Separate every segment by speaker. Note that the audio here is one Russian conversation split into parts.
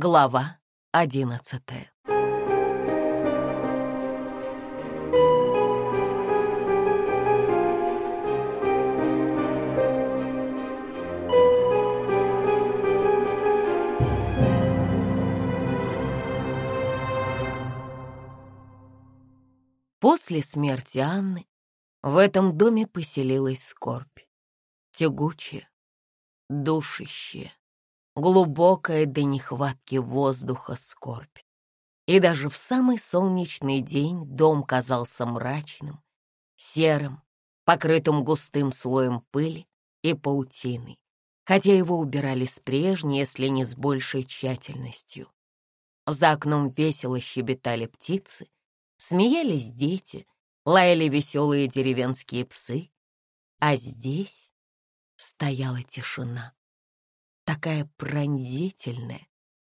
Speaker 1: Глава одиннадцатая После смерти Анны в этом доме поселилась скорбь. Тягучая, душащая, глубокая до нехватки воздуха скорбь. И даже в самый солнечный день дом казался мрачным, серым, покрытым густым слоем пыли и паутины, хотя его убирали с прежней, если не с большей тщательностью. За окном весело щебетали птицы, смеялись дети, лаяли веселые деревенские псы, а здесь стояла тишина такая пронзительная,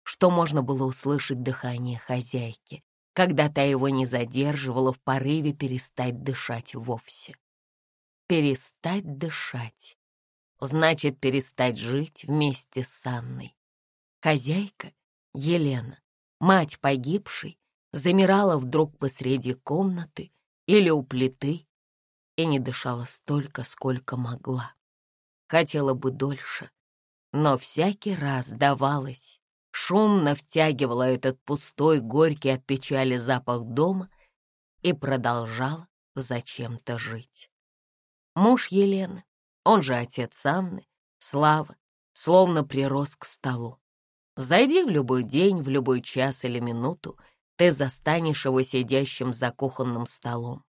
Speaker 1: что можно было услышать дыхание хозяйки, когда та его не задерживала в порыве перестать дышать вовсе. Перестать дышать значит перестать жить вместе с Анной. Хозяйка, Елена, мать погибшей, замирала вдруг посреди комнаты или у плиты и не дышала столько, сколько могла. Хотела бы дольше, но всякий раз давалось, шумно втягивала этот пустой, горький от печали запах дома и продолжала зачем-то жить. Муж Елены, он же отец Анны, Слава, словно прирос к столу. Зайди в любой день, в любой час или минуту, ты застанешь его сидящим за кухонным столом.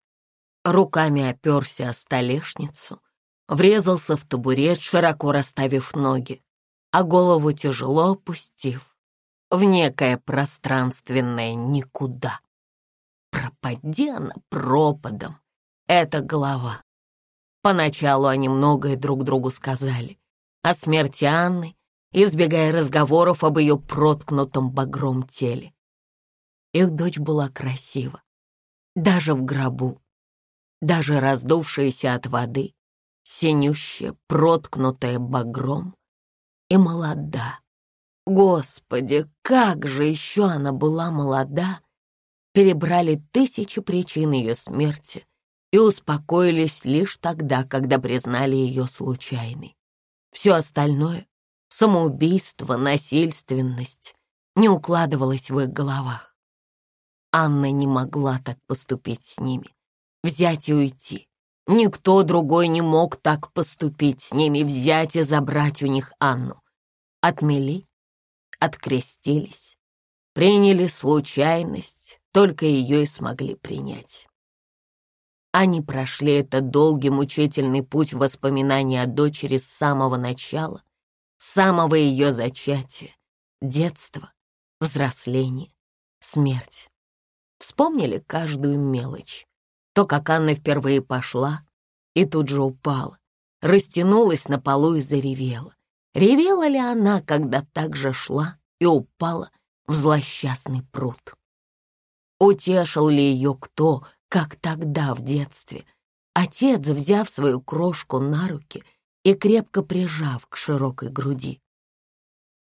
Speaker 1: Руками оперся о столешницу, врезался в табурет, широко расставив ноги, а голову тяжело опустив в некое пространственное никуда. Пропади она пропадом, эта голова. Поначалу они многое друг другу сказали о смерти Анны, избегая разговоров об ее проткнутом багром теле. Их дочь была красива, даже в гробу, даже раздувшаяся от воды, синющая, проткнутая багром, и молода. Господи, как же еще она была молода! Перебрали тысячи причин ее смерти и успокоились лишь тогда, когда признали ее случайной. Все остальное — самоубийство, насильственность — не укладывалось в их головах. Анна не могла так поступить с ними, взять и уйти. Никто другой не мог так поступить с ними, взять и забрать у них Анну отмели, открестились, приняли случайность, только ее и смогли принять. Они прошли этот долгий мучительный путь воспоминаний о дочери с самого начала, с самого ее зачатия, детства, взросления, смерть. Вспомнили каждую мелочь. То, как Анна впервые пошла и тут же упала, растянулась на полу и заревела. Ревела ли она, когда так же шла и упала в злосчастный пруд? Утешил ли ее кто, как тогда в детстве, отец, взяв свою крошку на руки и крепко прижав к широкой груди?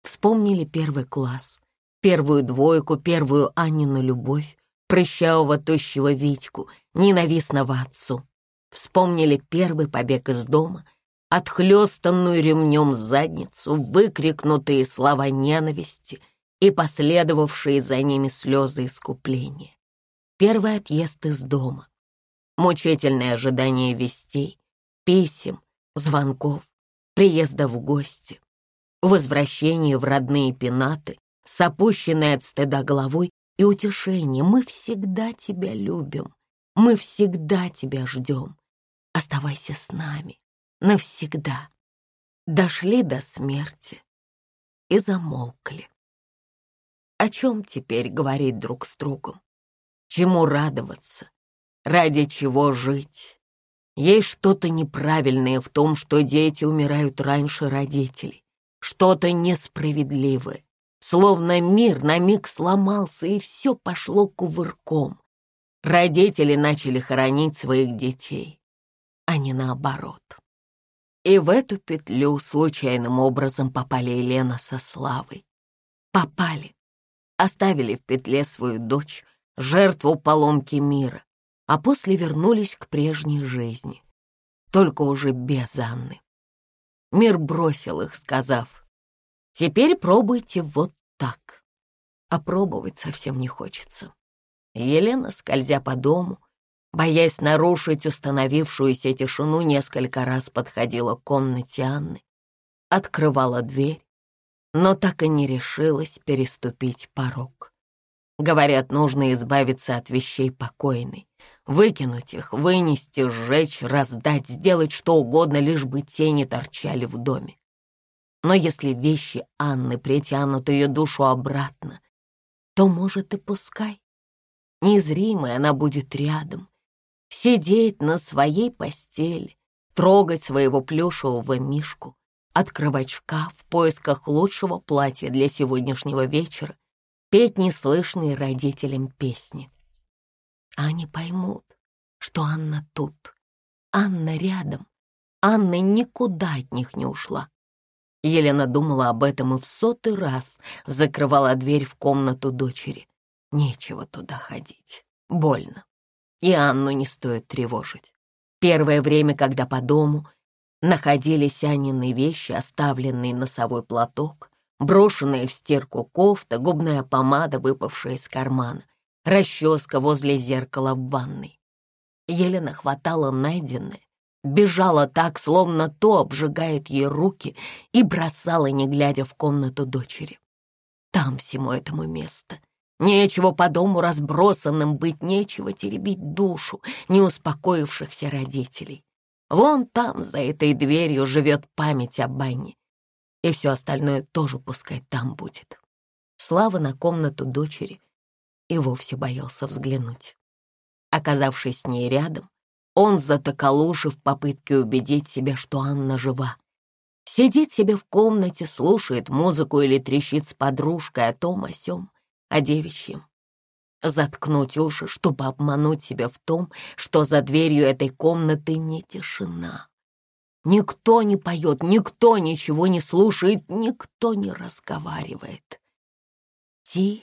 Speaker 1: Вспомнили первый класс, первую двойку, первую Аннину любовь, прыщавого тощего Витьку, ненавистного отцу. Вспомнили первый побег из дома — отхлестанную ремнем задницу, выкрикнутые слова ненависти и последовавшие за ними слезы искупления. Первый отъезд из дома, мучительное ожидание вестей, писем, звонков, приезда в гости, возвращение в родные пенаты с опущенной от стыда головой и утешение. Мы всегда тебя любим, мы всегда тебя ждем. Оставайся с нами навсегда. Дошли до смерти и замолкли. О чем теперь говорить друг с другом? Чему радоваться? Ради чего жить? Есть что-то неправильное в том, что дети умирают раньше родителей. Что-то несправедливое. Словно мир на миг сломался, и все пошло кувырком. Родители начали хоронить своих детей, а не наоборот. И в эту петлю случайным образом попали Елена со Славой. Попали. Оставили в петле свою дочь, жертву поломки мира, а после вернулись к прежней жизни, только уже без Анны. Мир бросил их, сказав, «Теперь пробуйте вот так». А пробовать совсем не хочется. Елена, скользя по дому, боясь нарушить установившуюся тишину, несколько раз подходила к комнате Анны, открывала дверь, но так и не решилась переступить порог. Говорят, нужно избавиться от вещей покойной, выкинуть их, вынести, сжечь, раздать, сделать что угодно, лишь бы тени торчали в доме. Но если вещи Анны притянут ее душу обратно, то, может, и пускай. Незримой она будет рядом, сидеть на своей постели, трогать своего плюшевого мишку, открывать шкаф в поисках лучшего платья для сегодняшнего вечера, петь неслышные родителям песни. А они поймут, что Анна тут, Анна рядом, Анна никуда от них не ушла. Елена думала об этом и в сотый раз закрывала дверь в комнату дочери. Нечего туда ходить, больно. И Анну не стоит тревожить. Первое время, когда по дому находились Анины вещи, оставленный носовой платок, брошенная в стирку кофта, губная помада, выпавшая из кармана, расческа возле зеркала в ванной. Елена хватала найденное, бежала так, словно то обжигает ей руки, и бросала, не глядя в комнату дочери. Там всему этому место. Нечего по дому разбросанным быть, нечего теребить душу неуспокоившихся родителей. Вон там, за этой дверью, живет память о бане и все остальное тоже пускай там будет. Слава на комнату дочери и вовсе боялся взглянуть. Оказавшись с ней рядом, он затыкал уши в попытке убедить себя, что Анна жива. Сидит себе в комнате, слушает музыку или трещит с подружкой о том, о сём, о девичьем. Заткнуть уши, чтобы обмануть себя в том, что за дверью этой комнаты не тишина, Никто не поет, никто ничего не слушает, никто не разговаривает. Тишина.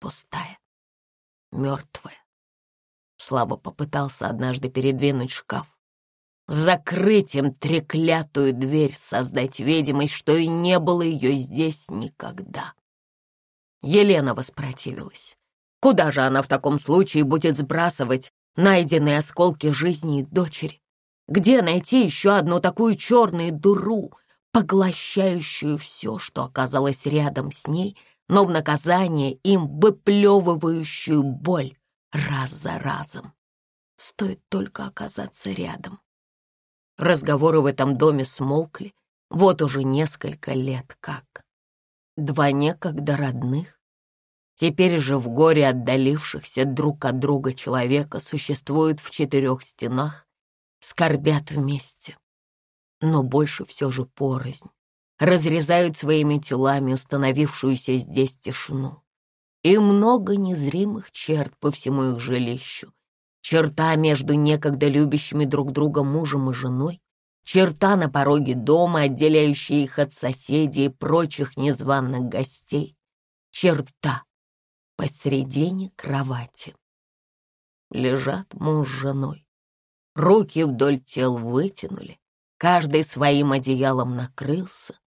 Speaker 1: Пустая, мертвая. Слабо попытался однажды передвинуть шкаф. Закрыть им треклятую дверь, создать видимость, что и не было ее здесь никогда. Елена воспротивилась. Куда же она в таком случае будет сбрасывать найденные осколки жизни дочери. Где найти еще одну такую черную дуру, поглощающую все, что оказалось рядом с ней, но в наказание им выплевывающую боль раз за разом? Стоит только оказаться рядом. Разговоры в этом доме смолкли, вот уже несколько лет как. Два некогда родных Теперь же в горе отдалившихся друг от друга человека существуют в четырех стенах, скорбят вместе, но больше все же порознь, разрезают своими телами установившуюся здесь тишину. И много незримых черт по всему их жилищу, черта между некогда любящими друг друга мужем и женой, черта на пороге дома, отделяющая их от соседей и прочих незваных гостей, черта, посередине кровати. Лежат муж с женой. Руки вдоль тел вытянули, каждый своим одеялом накрылся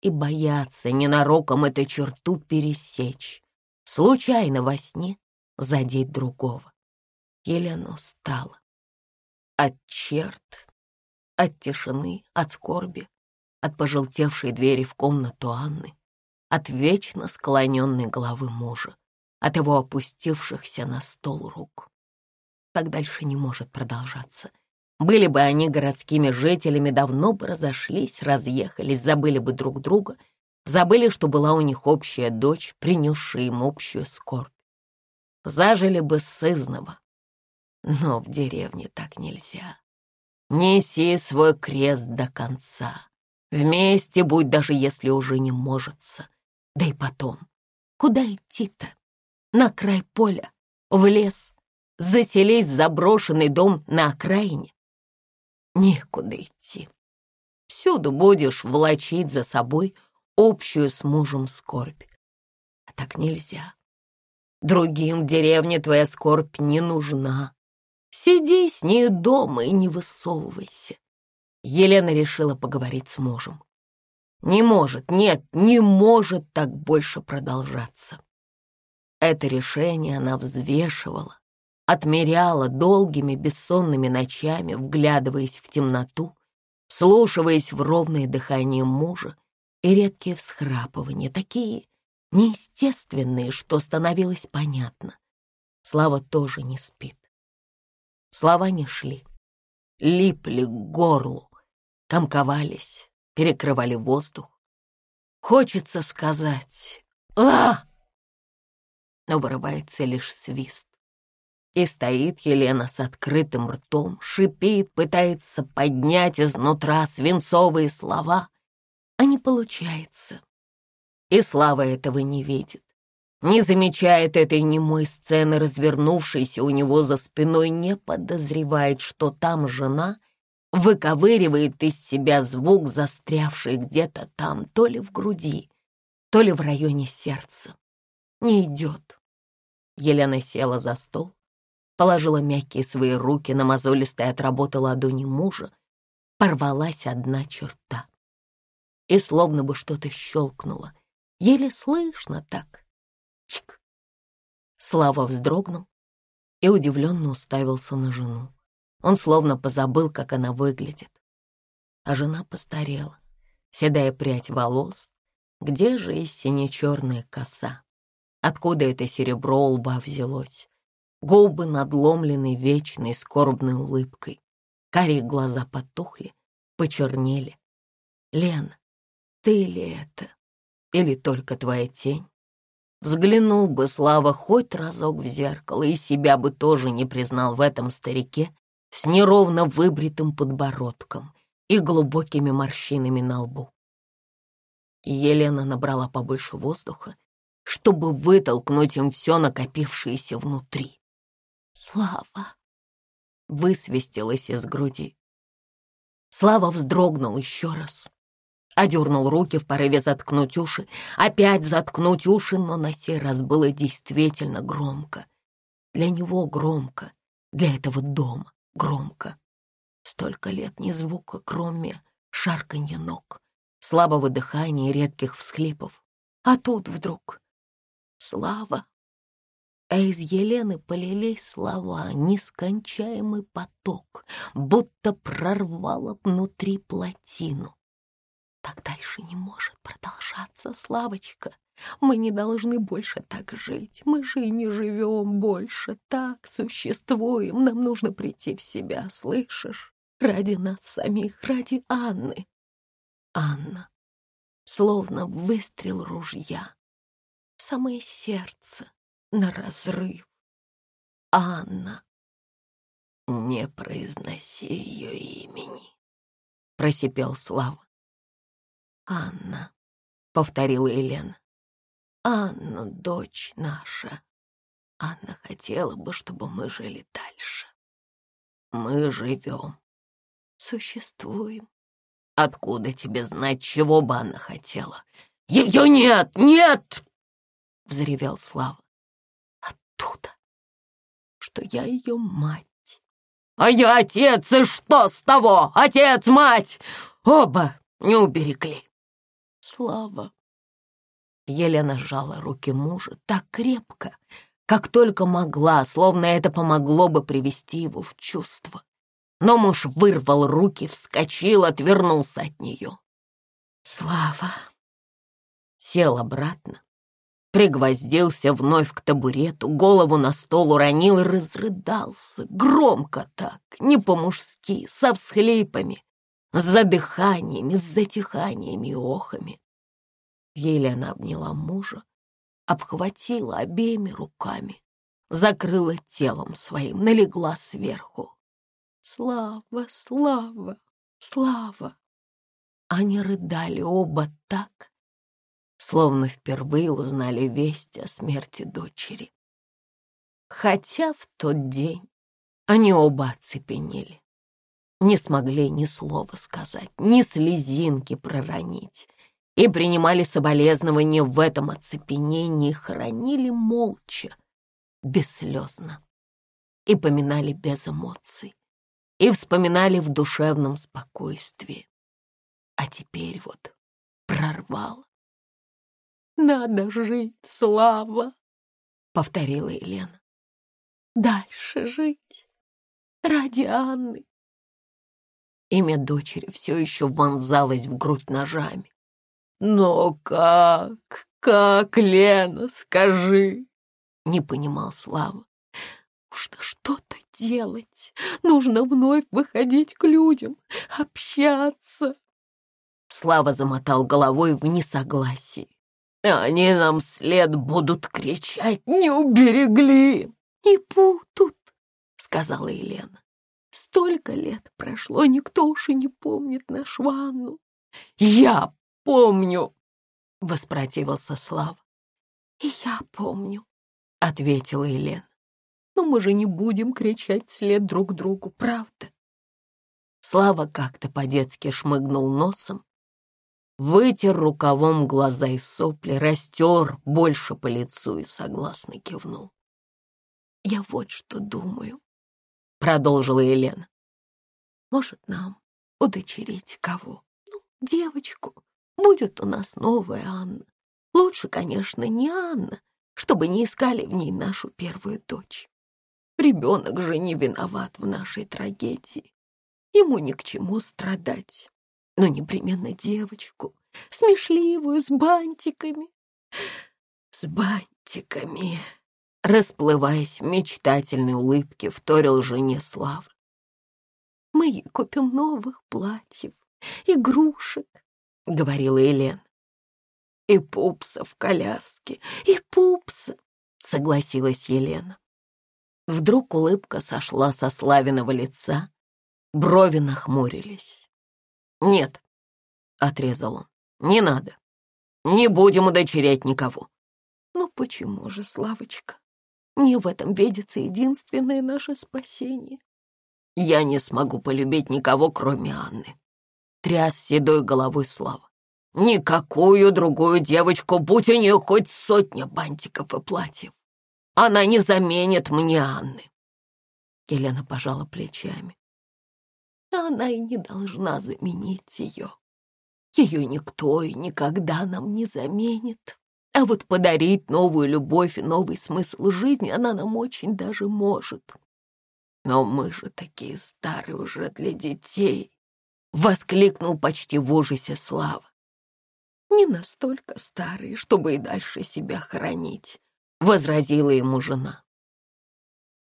Speaker 1: и боятся ненароком эту черту пересечь, случайно во сне задеть другого. Елена устала. От черт, от тишины, от скорби, от пожелтевшей двери в комнату Анны, от вечно склоненной головы мужа от его опустившихся на стол рук. Так дальше не может продолжаться. Были бы они городскими жителями, давно бы разошлись, разъехались, забыли бы друг друга, забыли, что была у них общая дочь, принесшая им общую скорбь. Зажили бы сызново. Но в деревне так нельзя. Неси свой крест до конца. Вместе будь, даже если уже не можется. Да и потом, куда идти-то? на край поля, в лес, заселись в заброшенный дом на окраине. Некуда идти. Всюду будешь влачить за собой общую с мужем скорбь. А так нельзя. Другим в деревне твоя скорбь не нужна. Сиди с ней дома и не высовывайся. Елена решила поговорить с мужем. Не может, нет, не может так больше продолжаться. Это решение она взвешивала, отмеряла долгими бессонными ночами, вглядываясь в темноту, слушаясь в ровное дыхание мужа и редкие всхрапывания, такие неестественные, что становилось понятно. Слава тоже не спит. Слова не шли, липли к горлу, комковались, перекрывали воздух. Хочется сказать «А!», но вырывается лишь свист. И стоит Елена с открытым ртом, шипит, пытается поднять изнутра свинцовые слова, а не получается. И Слава этого не видит, не замечает этой немой сцены, развернувшейся у него за спиной, не подозревает, что там жена выковыривает из себя звук, застрявший где-то там, то ли в груди, то ли в районе сердца. Не идет. Елена села за стол, положила мягкие свои руки на мозолистые от работы ладони мужа, порвалась одна черта. И словно бы что-то щелкнуло, еле слышно так. Чик. Слава вздрогнул и удивленно уставился на жену. Он словно позабыл, как она выглядит. А жена постарела, седая прядь волос, где же и сине-черная коса. Откуда это серебро у лба взялось? Губы надломлены вечной скорбной улыбкой. Карие глаза потухли, почернели. Лена, ты ли это? Или только твоя тень? Взглянул бы Слава хоть разок в зеркало, и себя бы тоже не признал в этом старике с неровно выбритым подбородком и глубокими морщинами на лбу. Елена набрала побольше воздуха чтобы вытолкнуть им все накопившееся внутри. «Слава!» — высвистелась из груди. Слава вздрогнул еще раз, одернул руки в порыве заткнуть уши, опять заткнуть уши, но на сей раз было действительно громко. Для него громко, для этого дома громко. Столько лет ни звука, кроме шарканья ног, слабого дыхания и редких всхлипов. А тут вдруг слава. А из Елены полились слова, нескончаемый поток, будто прорвало внутри плотину. Так дальше не может продолжаться, Славочка. Мы не должны больше так жить. Мы же и не живем больше. Так существуем. Нам нужно прийти в себя, слышишь? Ради нас самих, ради Анны. Анна, словно выстрел ружья, в самое сердце, на разрыв. Анна. «Не произноси ее имени», — просипел Слава. «Анна», — повторила Елена. «Анна, дочь наша. Анна хотела бы, чтобы мы жили дальше. Мы живем, существуем. Откуда тебе знать, чего бы она хотела? Ее нет, нет!» взревел Слава. Оттуда, что я ее мать. А я отец, и что с того? Отец, мать! Оба не уберегли. Слава. Елена сжала руки мужа так крепко, как только могла, словно это помогло бы привести его в чувство. Но муж вырвал руки, вскочил, отвернулся от нее. Слава сел обратно, пригвоздился вновь к табурету, голову на стол уронил и разрыдался, громко так, не по-мужски, со всхлипами, с задыханиями, с затиханиями и охами. Еле она обняла мужа, обхватила обеими руками, закрыла телом своим, налегла сверху. Слава, слава, слава! Они рыдали оба так, словно впервые узнали весть о смерти дочери. Хотя в тот день они оба оцепенели. не смогли ни слова сказать, ни слезинки проронить, и принимали соболезнования в этом оцепенении, хранили молча, бесслезно, и поминали без эмоций, и вспоминали в душевном спокойствии. А теперь вот прорвало. «Надо жить, Слава!» — повторила Елена. «Дальше жить ради Анны». Имя дочери все еще вонзалось в грудь ножами. «Но как? Как, Лена, скажи?» Не понимал Слава. «Нужно что-то делать. Нужно вновь выходить к людям, общаться». Слава замотал головой в несогласии. «Они нам след будут кричать, не уберегли!» «Не будут!» — сказала Елена. «Столько лет прошло, никто уж и не помнит нашу Анну». «Я помню!» — воспротивился Слава. «И я помню», — ответила Елена. «Но мы же не будем кричать вслед друг другу, правда?» Слава как-то по-детски шмыгнул носом, вытер рукавом глаза и сопли, растер больше по лицу и согласно кивнул. «Я вот что думаю», — продолжила Елена. «Может, нам удочерить кого? Ну, девочку. Будет у нас новая Анна. Лучше, конечно, не Анна, чтобы не искали в ней нашу первую дочь. Ребенок же не виноват в нашей трагедии. Ему ни к чему страдать. Но непременно девочку, смешливую, с бантиками. С бантиками, расплываясь в мечтательной улыбке, вторил жене Слава. Мы ей купим новых платьев, игрушек, — говорила Елена. «И пупса в коляске, и пупса!» — согласилась Елена. Вдруг улыбка сошла со Славиного лица, брови нахмурились. «Нет», — отрезал он, — «не надо. Не будем удочерять никого». «Ну почему же, Славочка? Мне в этом видится единственное наше спасение». «Я не смогу полюбить никого, кроме Анны», тряс седой головой Слава. «Никакую другую девочку, будь у нее хоть сотня бантиков и платьев. Она не заменит мне Анны». Елена пожала плечами. Она и не должна заменить ее. Ее никто и никогда нам не заменит. А вот подарить новую любовь и новый смысл жизни она нам очень даже может. Но мы же такие старые уже для детей. — воскликнул почти в ужасе Слава. «Не настолько старые, чтобы и дальше себя хоронить», — возразила ему жена.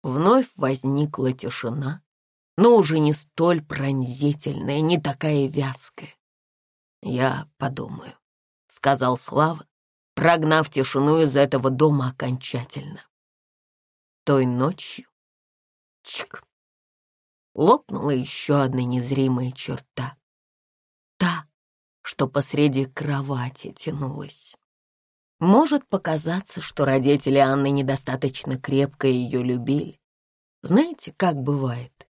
Speaker 1: Вновь возникла тишина, но уже не столь пронзительная, не такая вязкая. «Я подумаю», — сказал Слава, прогнав тишину из этого дома окончательно. Той ночью чик, лопнула еще одна незримая черта. Та, что посреди кровати тянулась. Может показаться, что родители Анны недостаточно крепко ее любили. Знаете, как бывает?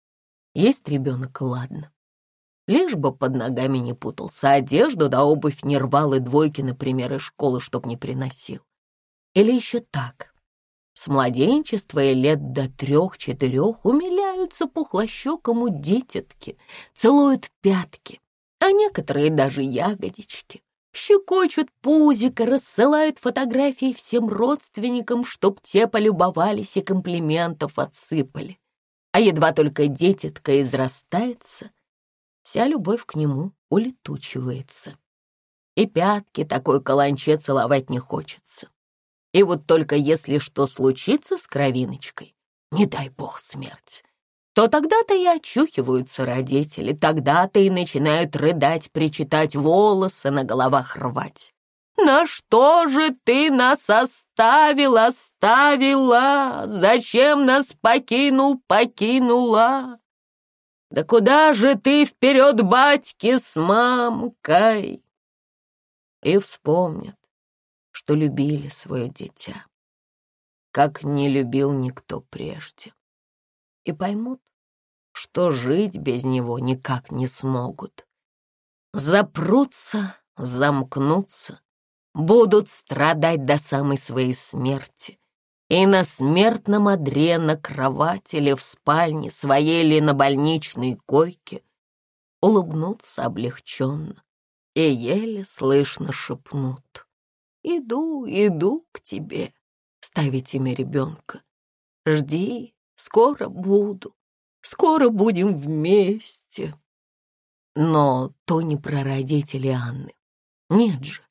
Speaker 1: Есть ребенок, ладно. Лишь бы под ногами не путался, одежду да обувь не рвал и двойки, например, из школы, чтоб не приносил. Или еще так. С младенчества и лет до трех-четырех умиляются пухлощекому дитятки, целуют пятки, а некоторые даже ягодички. Щекочут пузико, рассылают фотографии всем родственникам, чтоб те полюбовались и комплиментов отсыпали. А едва только дитятка израстается, вся любовь к нему улетучивается. И пятки такой каланче целовать не хочется. И вот только если что случится с кровиночкой, не дай бог смерть, то тогда-то и очухиваются родители, тогда-то и начинают рыдать, причитать, волосы на головах рвать. «На что же ты нас оставил, оставила? Зачем нас покинул, покинула? Да куда же ты вперед, батьки, с мамкой?» И вспомнят, что любили свое дитя, как не любил никто прежде. И поймут, что жить без него никак не смогут. Запрутся, замкнутся, будут страдать до самой своей смерти. И на смертном одре, на кровати или в спальне своей или на больничной койке улыбнутся облегченно и еле слышно шепнут. «Иду, иду к тебе, ставить имя ребенка. Жди, скоро буду, скоро будем вместе». Но то не про родителей Анны. Нет же.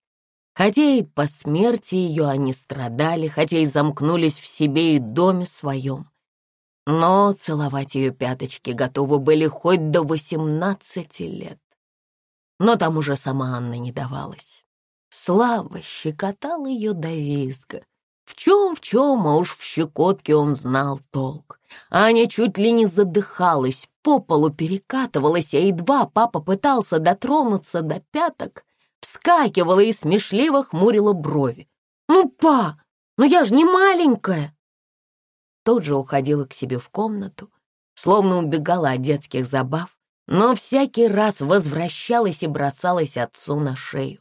Speaker 1: Хотя и по смерти ее они страдали, хотя и замкнулись в себе и доме своем. Но целовать ее пяточки готовы были хоть до восемнадцати лет. Но там уже сама Анна не давалась. Слава щекотал ее до визга. В чем, в чем, а уж в щекотке он знал толк. Аня чуть ли не задыхалась, по полу перекатывалась, а едва папа пытался дотронуться до пяток, вскакивала и смешливо хмурила брови. «Ну, па, ну я же не маленькая!» Тут же уходила к себе в комнату, словно убегала от детских забав, но всякий раз возвращалась и бросалась отцу на шею.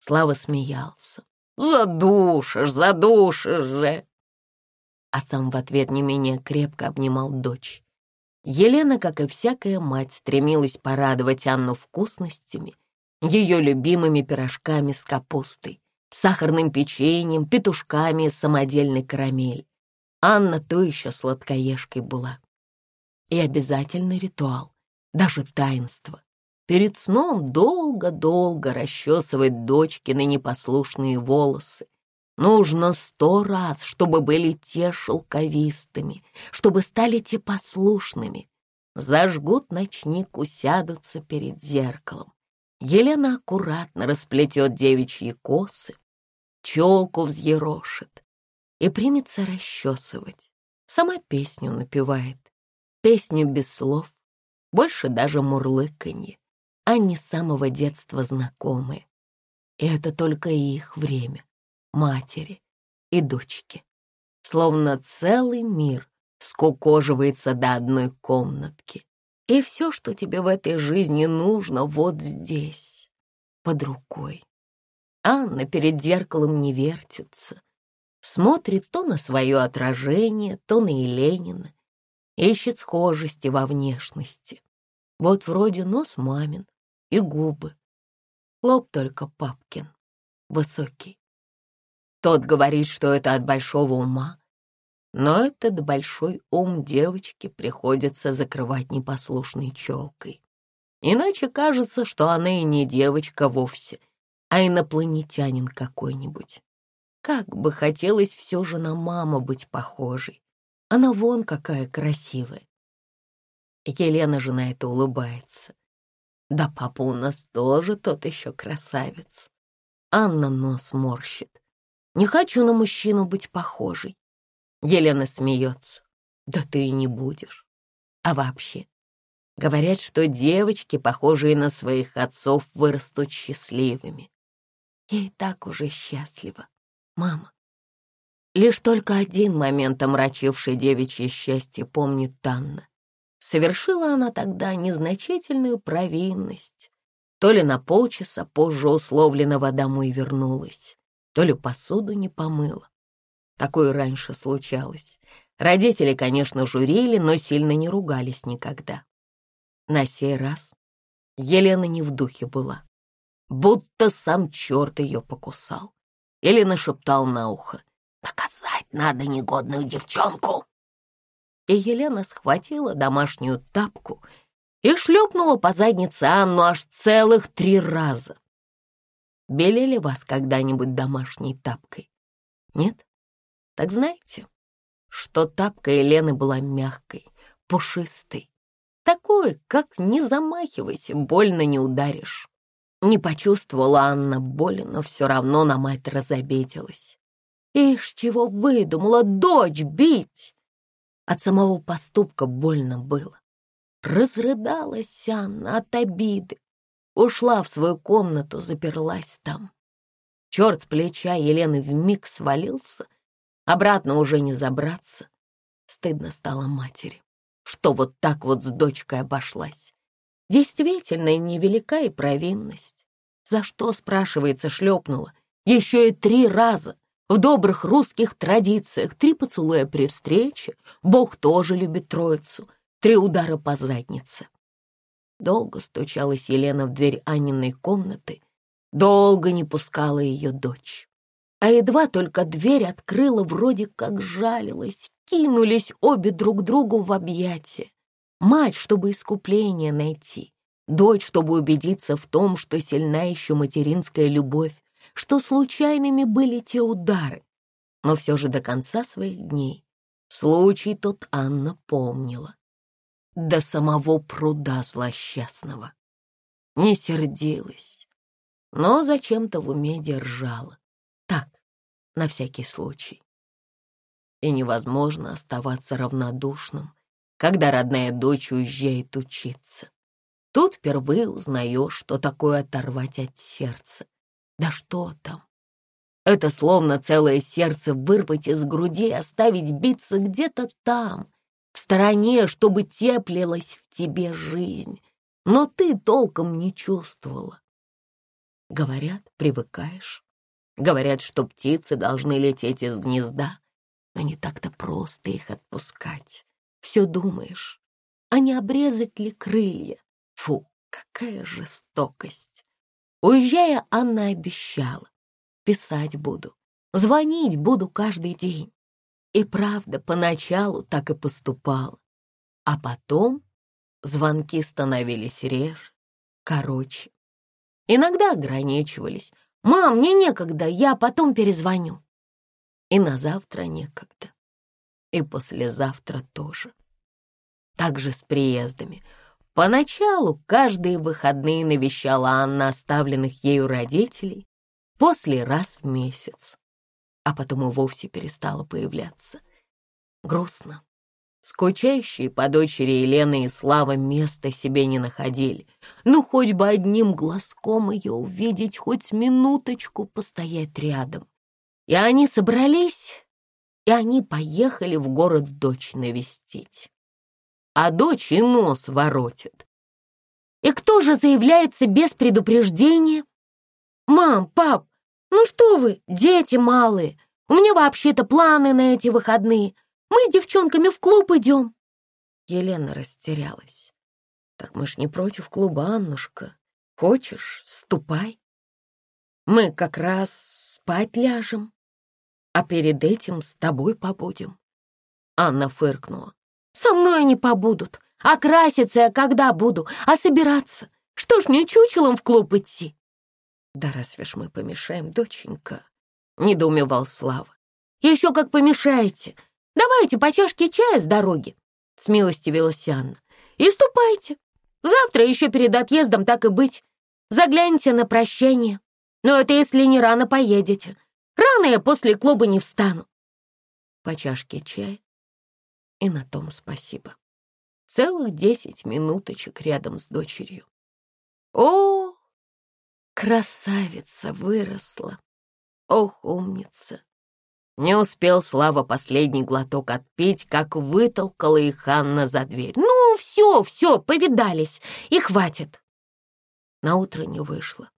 Speaker 1: Слава смеялся. «Задушишь, задушишь же!» А сам в ответ не менее крепко обнимал дочь. Елена, как и всякая мать, стремилась порадовать Анну вкусностями, ее любимыми пирожками с капустой, сахарным печеньем, петушками из самодельной карамель. Анна то еще сладкоежкой была. И обязательный ритуал, даже таинство. Перед сном долго-долго расчесывать дочкины непослушные волосы. Нужно сто раз, чтобы были те шелковистыми, чтобы стали те послушными. Зажгут ночник, усядутся перед зеркалом. Елена аккуратно расплетет девичьи косы, челку взъерошит и примется расчесывать. Сама песню напевает, песню без слов, больше даже мурлыканье, не с самого детства знакомые. И это только их время, матери и дочки. Словно целый мир скукоживается до одной комнатки. И все, что тебе в этой жизни нужно, вот здесь, под рукой. Анна перед зеркалом не вертится, смотрит то на свое отражение, то на Еленина, ищет схожести во внешности. Вот вроде нос мамин и губы, лоб только папкин, высокий. Тот говорит, что это от большого ума, но этот большой ум девочки приходится закрывать непослушной челкой. Иначе кажется, что она и не девочка вовсе, а инопланетянин какой-нибудь. Как бы хотелось все же на маму быть похожей. Она вон какая красивая. Елена же на это улыбается. Да папа у нас тоже тот еще красавец. Анна нос морщит. Не хочу на мужчину быть похожей. Елена смеется. Да ты и не будешь. А вообще, говорят, что девочки, похожие на своих отцов, вырастут счастливыми. Я и так уже счастлива, мама. Лишь только один момент, омрачивший девичье счастье, помнит Танна. Совершила она тогда незначительную провинность. То ли на полчаса позже условленного домой вернулась, то ли посуду не помыла. Такое раньше случалось. Родители, конечно, журили, но сильно не ругались никогда. На сей раз Елена не в духе была, будто сам черт ее покусал. Или нашептал на ухо. «Наказать надо негодную девчонку!» И Елена схватила домашнюю тапку и шлепнула по заднице Анну аж целых три раза. Белели вас когда-нибудь домашней тапкой? Нет? Так знаете, что тапка Елены была мягкой, пушистой, такой, как не замахивайся, больно не ударишь. Не почувствовала Анна боли, но все равно на мать разобиделась. Ишь, чего выдумала дочь бить! От самого поступка больно было. Разрыдалась Анна от обиды. Ушла в свою комнату, заперлась там. Черт с плеча Елены вмиг свалился — Обратно уже не забраться. Стыдно стало матери. что вот так вот с дочкой обошлась. Действительно, невелика и провинность. За что, спрашивается, шлепнула? Еще и три раза. В добрых русских традициях три поцелуя при встрече. Бог тоже любит троицу. Три удара по заднице. Долго стучалась Елена в дверь Аниной комнаты. Долго не пускала ее дочь. А едва только дверь открыла, вроде как жалилась, кинулись обе друг другу в объятия. Мать, чтобы искупление найти, дочь, чтобы убедиться в том, что сильна еще материнская любовь, что случайными были те удары. Но все же до конца своих дней случай тот Анна помнила. До самого пруда злосчастного. Не сердилась, но зачем-то в уме держала. Так, на всякий случай. И невозможно оставаться равнодушным, когда родная дочь уезжает учиться. Тут впервые узнаешь, что такое оторвать от сердца. Да что там? Это словно целое сердце вырвать из груди и оставить биться где-то там, в стороне, чтобы теплилась в тебе жизнь. Но ты толком не чувствовала. Говорят, привыкаешь. Говорят, что птицы должны лететь из гнезда, но не так-то просто их отпускать. Все думаешь, а не обрезать ли крылья? Фу, какая жестокость! Уезжая, Анна обещала. Писать буду, звонить буду каждый день. И правда, поначалу так и поступала. А потом звонки становились реже, короче. Иногда ограничивались. «Мам, мне некогда, я потом перезвоню». И на завтра некогда. И послезавтра тоже. Так же с приездами. Поначалу каждые выходные навещала Анна оставленных ею родителей, после раз в месяц, а потом и вовсе перестала появляться. Грустно. Скучающие по дочери Елены и Слава места себе не находили. Ну, хоть бы одним глазком ее увидеть, хоть минуточку постоять рядом. И они собрались, и они поехали в город дочь навестить. А дочь и нос воротит. И кто же заявляется без предупреждения? Мам, пап, ну что вы, дети малые, у меня вообще-то планы на эти выходные — мы с девчонками в клуб идем. Елена растерялась. Так мы ж не против клуба, Аннушка. Хочешь, ступай. Мы как раз спать ляжем, а перед этим с тобой побудем. Анна фыркнула. Со мной они побудут. А краситься я когда буду? А собираться? Что ж мне чучелом в клуб идти? Да разве ж мы помешаем, доченька? Недоумевал Слава. Еще как помешаете. Давайте по чашке чая с дороги, — смилостивилась Анна. И ступайте. Завтра еще перед отъездом так и быть. Загляните на прощание. Но это если не рано поедете. Рано я после клуба не встану. По чашке чая. И на том спасибо. Целых десять минуточек рядом с дочерью. О, красавица выросла. Ох, умница. Не успел Слава последний глоток отпить, как вытолкала их Анна за дверь. «Ну, все, все, повидались, и хватит!» На утро не вышло.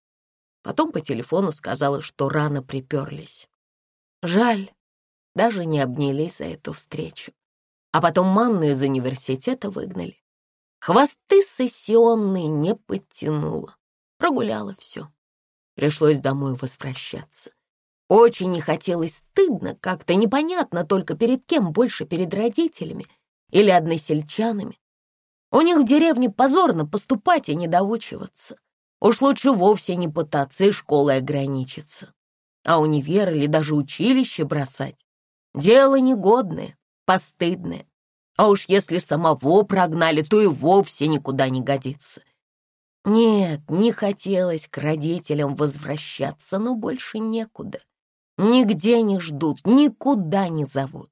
Speaker 1: Потом по телефону сказала, что рано приперлись. Жаль, даже не обнялись за эту встречу. А потом Манну из университета выгнали. Хвосты сессионные не подтянула. Прогуляла все. Пришлось домой возвращаться. Очень не хотелось стыдно, как-то непонятно только перед кем, больше перед родителями или односельчанами. У них в деревне позорно поступать и не доучиваться. Уж лучше вовсе не пытаться и школой ограничиться. А универ или даже училище бросать — дело негодное, постыдное. А уж если самого прогнали, то и вовсе никуда не годится. Нет, не хотелось к родителям возвращаться, но больше некуда. Нигде не ждут, никуда не зовут.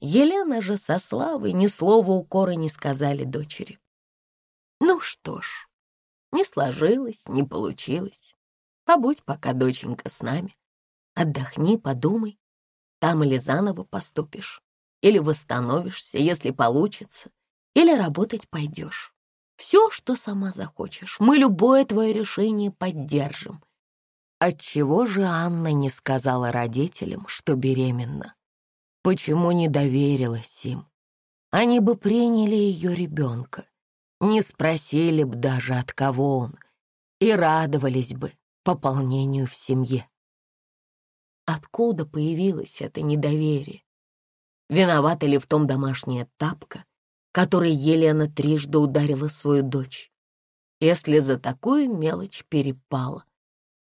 Speaker 1: Елена же со Славой ни слова укора не сказали дочери. Ну что ж, не сложилось, не получилось. Побудь пока, доченька, с нами. Отдохни, подумай. Там или заново поступишь, или восстановишься, если получится, или работать пойдешь. Все, что сама захочешь, мы любое твое решение поддержим. Отчего же Анна не сказала родителям, что беременна? Почему не доверилась им? Они бы приняли ее ребенка, не спросили бы даже, от кого он, и радовались бы пополнению в семье. Откуда появилось это недоверие? Виновата ли в том домашняя тапка, которой Елена трижды ударила свою дочь? Если за такую мелочь перепала,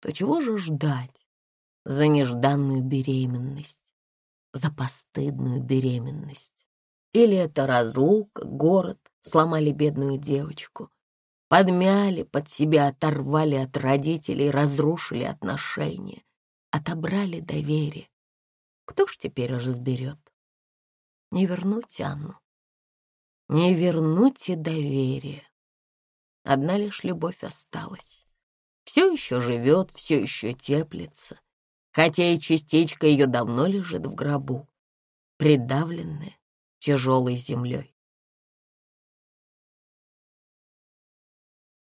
Speaker 1: то чего же ждать за нежданную беременность, за постыдную беременность? Или это разлука, город, сломали бедную девочку, подмяли под себя, оторвали от родителей, разрушили отношения, отобрали доверие. Кто ж теперь разберет? Не вернуть Анну, не вернуть и доверие. Одна лишь любовь осталась. Все еще живет, все еще теплится, хотя и частичка ее давно лежит в гробу, придавленная тяжелой землей.